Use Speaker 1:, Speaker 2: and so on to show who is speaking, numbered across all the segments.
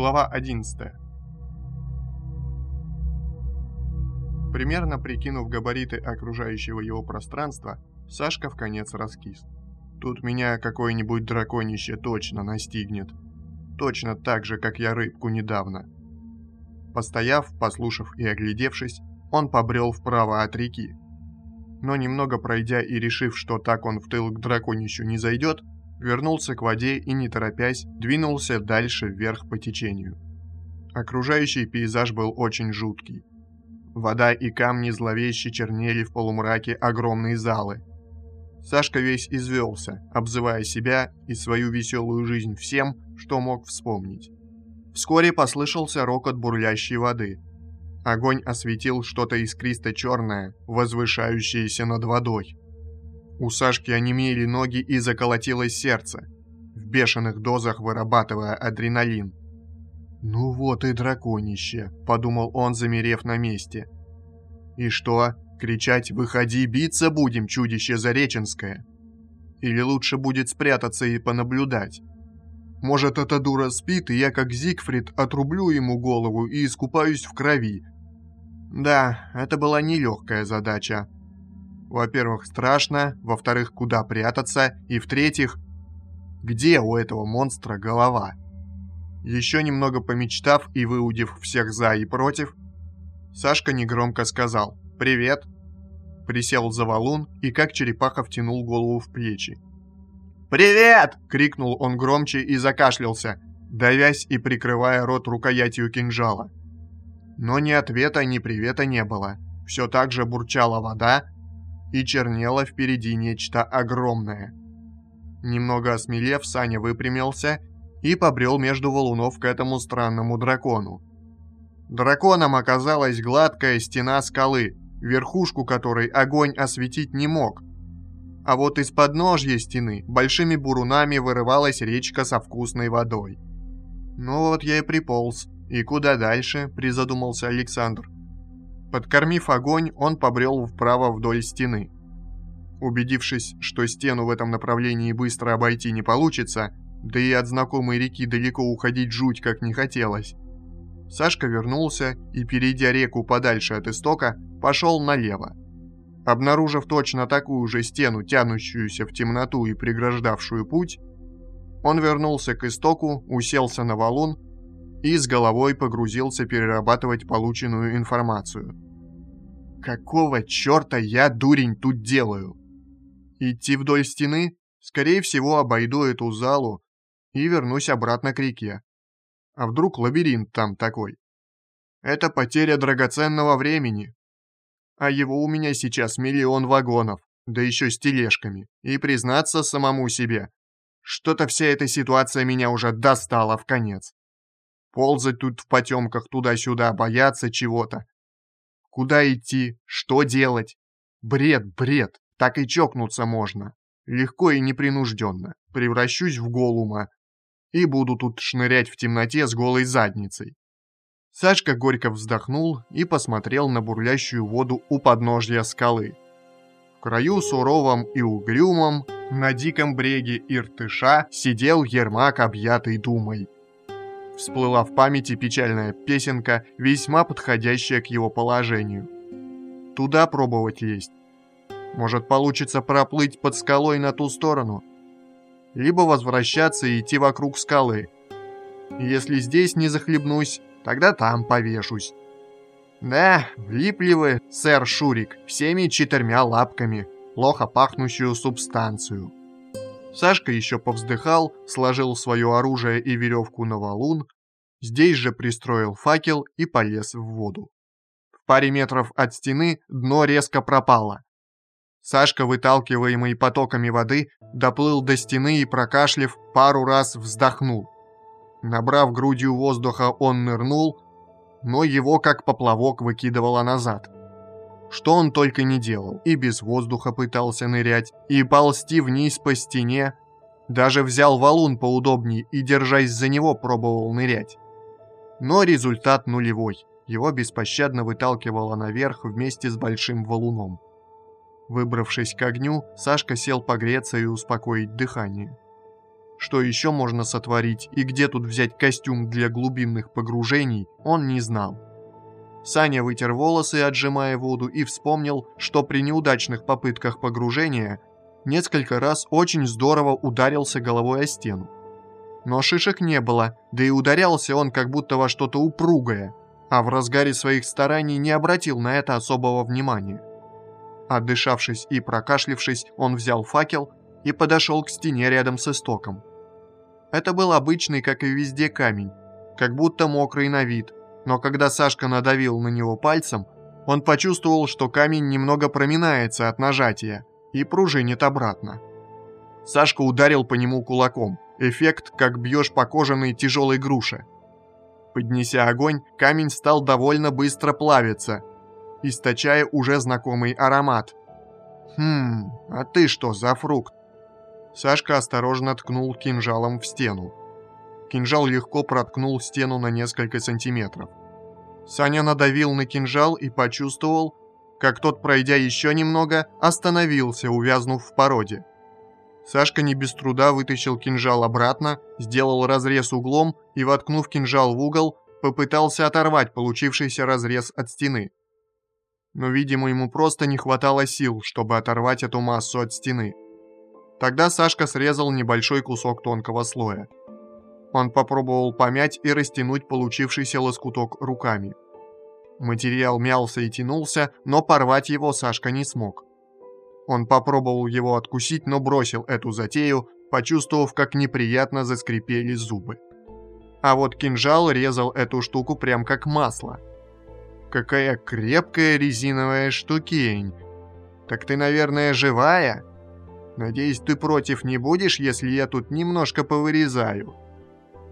Speaker 1: Глава 11 Примерно прикинув габариты окружающего его пространства, Сашка в конец раскис. Тут меня какое-нибудь драконище точно настигнет. Точно так же, как я рыбку недавно. Постояв, послушав и оглядевшись, он побрел вправо от реки. Но немного пройдя и решив, что так он в тыл к драконищу не зайдет, вернулся к воде и, не торопясь, двинулся дальше вверх по течению. Окружающий пейзаж был очень жуткий. Вода и камни зловеще чернели в полумраке огромные залы. Сашка весь извелся, обзывая себя и свою веселую жизнь всем, что мог вспомнить. Вскоре послышался рокот бурлящей воды. Огонь осветил что-то искристо-черное, возвышающееся над водой. У Сашки онемели ноги и заколотилось сердце, в бешеных дозах вырабатывая адреналин. «Ну вот и драконище», — подумал он, замерев на месте. «И что, кричать «Выходи, биться будем, чудище Зареченское»? Или лучше будет спрятаться и понаблюдать? Может, эта дура спит, и я, как Зигфрид, отрублю ему голову и искупаюсь в крови?» Да, это была нелегкая задача. Во-первых, страшно, во-вторых, куда прятаться, и в-третьих, где у этого монстра голова? Еще немного помечтав и выудив всех за и против, Сашка негромко сказал «Привет!», присел за валун и как черепаха втянул голову в плечи. «Привет!» — крикнул он громче и закашлялся, давясь и прикрывая рот рукоятью кинжала. Но ни ответа, ни привета не было. Все так же бурчала вода, и чернело впереди нечто огромное. Немного осмелев, Саня выпрямился и побрел между валунов к этому странному дракону. Драконом оказалась гладкая стена скалы, верхушку которой огонь осветить не мог. А вот из подножья стены большими бурунами вырывалась речка со вкусной водой. «Ну вот я и приполз. И куда дальше?» – призадумался Александр. Подкормив огонь, он побрел вправо вдоль стены. Убедившись, что стену в этом направлении быстро обойти не получится, да и от знакомой реки далеко уходить жуть как не хотелось. Сашка вернулся и, перейдя реку подальше от истока, пошел налево. Обнаружив точно такую же стену, тянущуюся в темноту и преграждавшую путь, он вернулся к истоку, уселся на валун и с головой погрузился перерабатывать полученную информацию. «Какого черта я, дурень, тут делаю? Идти вдоль стены? Скорее всего, обойду эту залу и вернусь обратно к реке. А вдруг лабиринт там такой? Это потеря драгоценного времени. А его у меня сейчас миллион вагонов, да еще с тележками. И признаться самому себе, что-то вся эта ситуация меня уже достала в конец. Ползать тут в потемках туда-сюда, бояться чего-то. Куда идти? Что делать? Бред, бред. Так и чокнуться можно. Легко и непринужденно. Превращусь в голума. И буду тут шнырять в темноте с голой задницей. Сашка горько вздохнул и посмотрел на бурлящую воду у подножья скалы. В краю суровом и угрюмом, на диком бреге Иртыша, сидел Ермак, объятый думой. Всплыла в памяти печальная песенка, весьма подходящая к его положению. Туда пробовать есть. Может, получится проплыть под скалой на ту сторону. Либо возвращаться и идти вокруг скалы. Если здесь не захлебнусь, тогда там повешусь. Да, влипли вы, сэр Шурик, всеми четырьмя лапками, плохо пахнущую субстанцию. Сашка еще повздыхал, сложил свое оружие и веревку на валун, здесь же пристроил факел и полез в воду. В паре метров от стены дно резко пропало. Сашка, выталкиваемый потоками воды, доплыл до стены и, прокашлив, пару раз вздохнул. Набрав грудью воздуха, он нырнул, но его как поплавок выкидывало назад. Что он только не делал, и без воздуха пытался нырять, и ползти вниз по стене, даже взял валун поудобней и, держась за него, пробовал нырять. Но результат нулевой, его беспощадно выталкивало наверх вместе с большим валуном. Выбравшись к огню, Сашка сел погреться и успокоить дыхание. что еще можно сотворить и где тут взять костюм для глубинных погружений, он не знал. Саня вытер волосы, отжимая воду, и вспомнил, что при неудачных попытках погружения несколько раз очень здорово ударился головой о стену. Но шишек не было, да и ударялся он как будто во что-то упругое, а в разгаре своих стараний не обратил на это особого внимания. Отдышавшись и прокашлившись, он взял факел и подошел к стене рядом с истоком. Это был обычный, как и везде, камень, как будто мокрый на вид, но когда Сашка надавил на него пальцем, он почувствовал, что камень немного проминается от нажатия и пружинит обратно. Сашка ударил по нему кулаком, эффект, как бьешь по кожаной тяжелой груше. Поднеся огонь, камень стал довольно быстро плавиться, источая уже знакомый аромат. «Хм, а ты что за фрукт?» Сашка осторожно ткнул кинжалом в стену. Кинжал легко проткнул стену на несколько сантиметров. Саня надавил на кинжал и почувствовал, как тот, пройдя еще немного, остановился, увязнув в породе. Сашка не без труда вытащил кинжал обратно, сделал разрез углом и, воткнув кинжал в угол, попытался оторвать получившийся разрез от стены. Но, видимо, ему просто не хватало сил, чтобы оторвать эту массу от стены. Тогда Сашка срезал небольшой кусок тонкого слоя. Он попробовал помять и растянуть получившийся лоскуток руками. Материал мялся и тянулся, но порвать его Сашка не смог. Он попробовал его откусить, но бросил эту затею, почувствовав, как неприятно заскрипели зубы. А вот кинжал резал эту штуку прям как масло. Какая крепкая резиновая штукень. Так ты, наверное, живая? Надеюсь, ты против не будешь, если я тут немножко повырезаю?»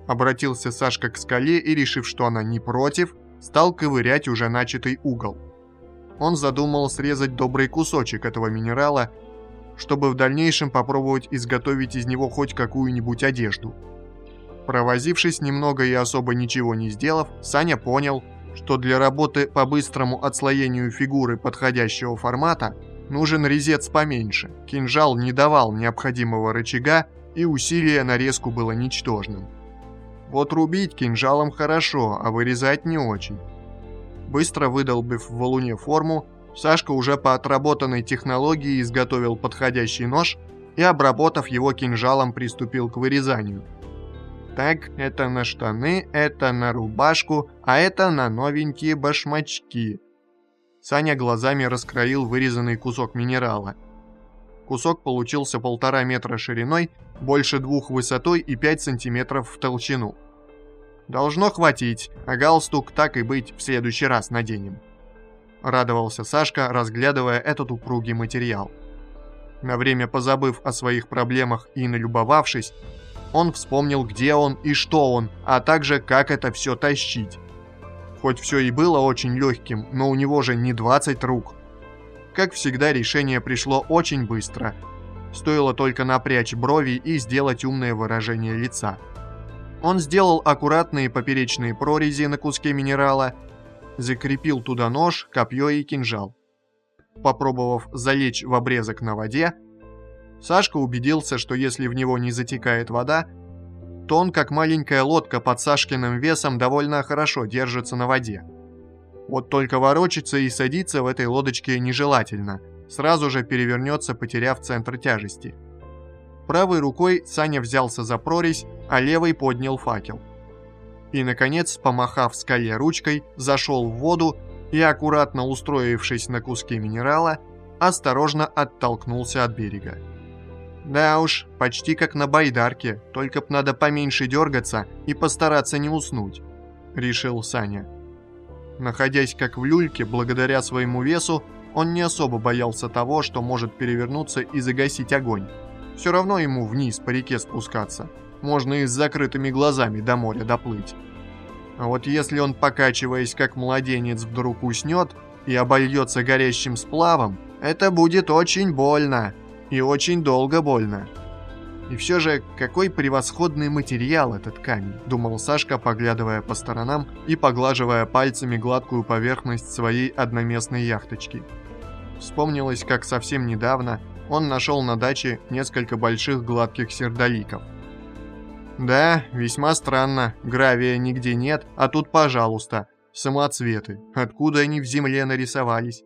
Speaker 1: Обратился Сашка к скале и, решив, что она не против, стал ковырять уже начатый угол. Он задумал срезать добрый кусочек этого минерала, чтобы в дальнейшем попробовать изготовить из него хоть какую-нибудь одежду. Провозившись немного и особо ничего не сделав, Саня понял, что для работы по быстрому отслоению фигуры подходящего формата нужен резец поменьше. Кинжал не давал необходимого рычага, и усилие на резку было ничтожным. Вот рубить кинжалом хорошо, а вырезать не очень. Быстро выдолбив в валуне форму, Сашка уже по отработанной технологии изготовил подходящий нож и, обработав его кинжалом, приступил к вырезанию. Так, это на штаны, это на рубашку, а это на новенькие башмачки. Саня глазами раскроил вырезанный кусок минерала. Кусок получился полтора метра шириной, больше двух высотой и 5 сантиметров в толщину. Должно хватить, а галстук так и быть в следующий раз наденем. Радовался Сашка, разглядывая этот упругий материал. На время позабыв о своих проблемах и налюбовавшись, он вспомнил, где он и что он, а также как это все тащить. Хоть все и было очень легким, но у него же не 20 рук. Как всегда, решение пришло очень быстро. Стоило только напрячь брови и сделать умное выражение лица. Он сделал аккуратные поперечные прорези на куске минерала, закрепил туда нож, копье и кинжал. Попробовав залечь в обрезок на воде, Сашка убедился, что если в него не затекает вода, то он, как маленькая лодка под Сашкиным весом, довольно хорошо держится на воде. Вот только ворочаться и садиться в этой лодочке нежелательно, сразу же перевернется, потеряв центр тяжести. Правой рукой Саня взялся за прорезь, а левой поднял факел. И, наконец, помахав скале ручкой, зашел в воду и, аккуратно устроившись на куске минерала, осторожно оттолкнулся от берега. Да уж, почти как на байдарке, только б надо поменьше дергаться и постараться не уснуть, решил Саня. Находясь как в люльке, благодаря своему весу, он не особо боялся того, что может перевернуться и загасить огонь. Все равно ему вниз по реке спускаться. Можно и с закрытыми глазами до моря доплыть. А вот если он, покачиваясь как младенец, вдруг уснет и обольется горящим сплавом, это будет очень больно. И очень долго больно. И все же, какой превосходный материал этот камень, думал Сашка, поглядывая по сторонам и поглаживая пальцами гладкую поверхность своей одноместной яхточки. Вспомнилось, как совсем недавно он нашел на даче несколько больших гладких сердоликов. Да, весьма странно, гравия нигде нет, а тут, пожалуйста, самоцветы. Откуда они в земле нарисовались?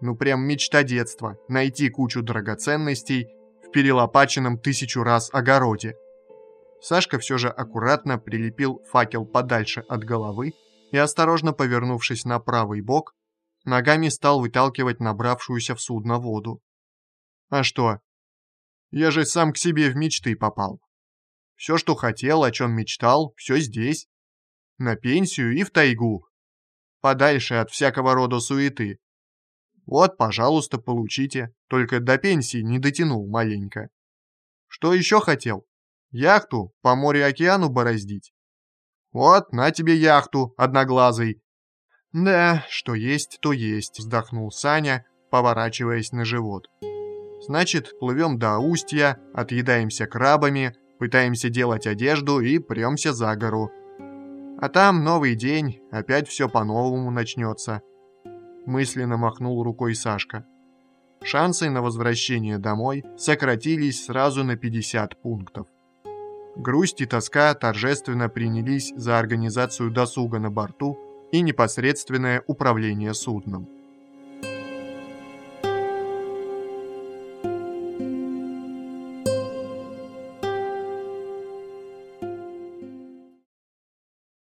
Speaker 1: Ну прям мечта детства, найти кучу драгоценностей перелопаченном тысячу раз огороде. Сашка все же аккуратно прилепил факел подальше от головы и, осторожно повернувшись на правый бок, ногами стал выталкивать набравшуюся в судно воду. А что? Я же сам к себе в мечты попал. Все, что хотел, о чем мечтал, все здесь. На пенсию и в тайгу. Подальше от всякого рода суеты. Вот, пожалуйста, получите. Только до пенсии не дотянул маленько. Что еще хотел? Яхту по морю-океану бороздить? Вот, на тебе яхту, одноглазый. Да, что есть, то есть, вздохнул Саня, поворачиваясь на живот. Значит, плывем до устья, отъедаемся крабами, пытаемся делать одежду и премся за гору. А там новый день, опять все по-новому начнется. Мысленно махнул рукой Сашка. Шансы на возвращение домой сократились сразу на 50 пунктов. Грусть и тоска торжественно принялись за организацию досуга на борту и непосредственное управление судном.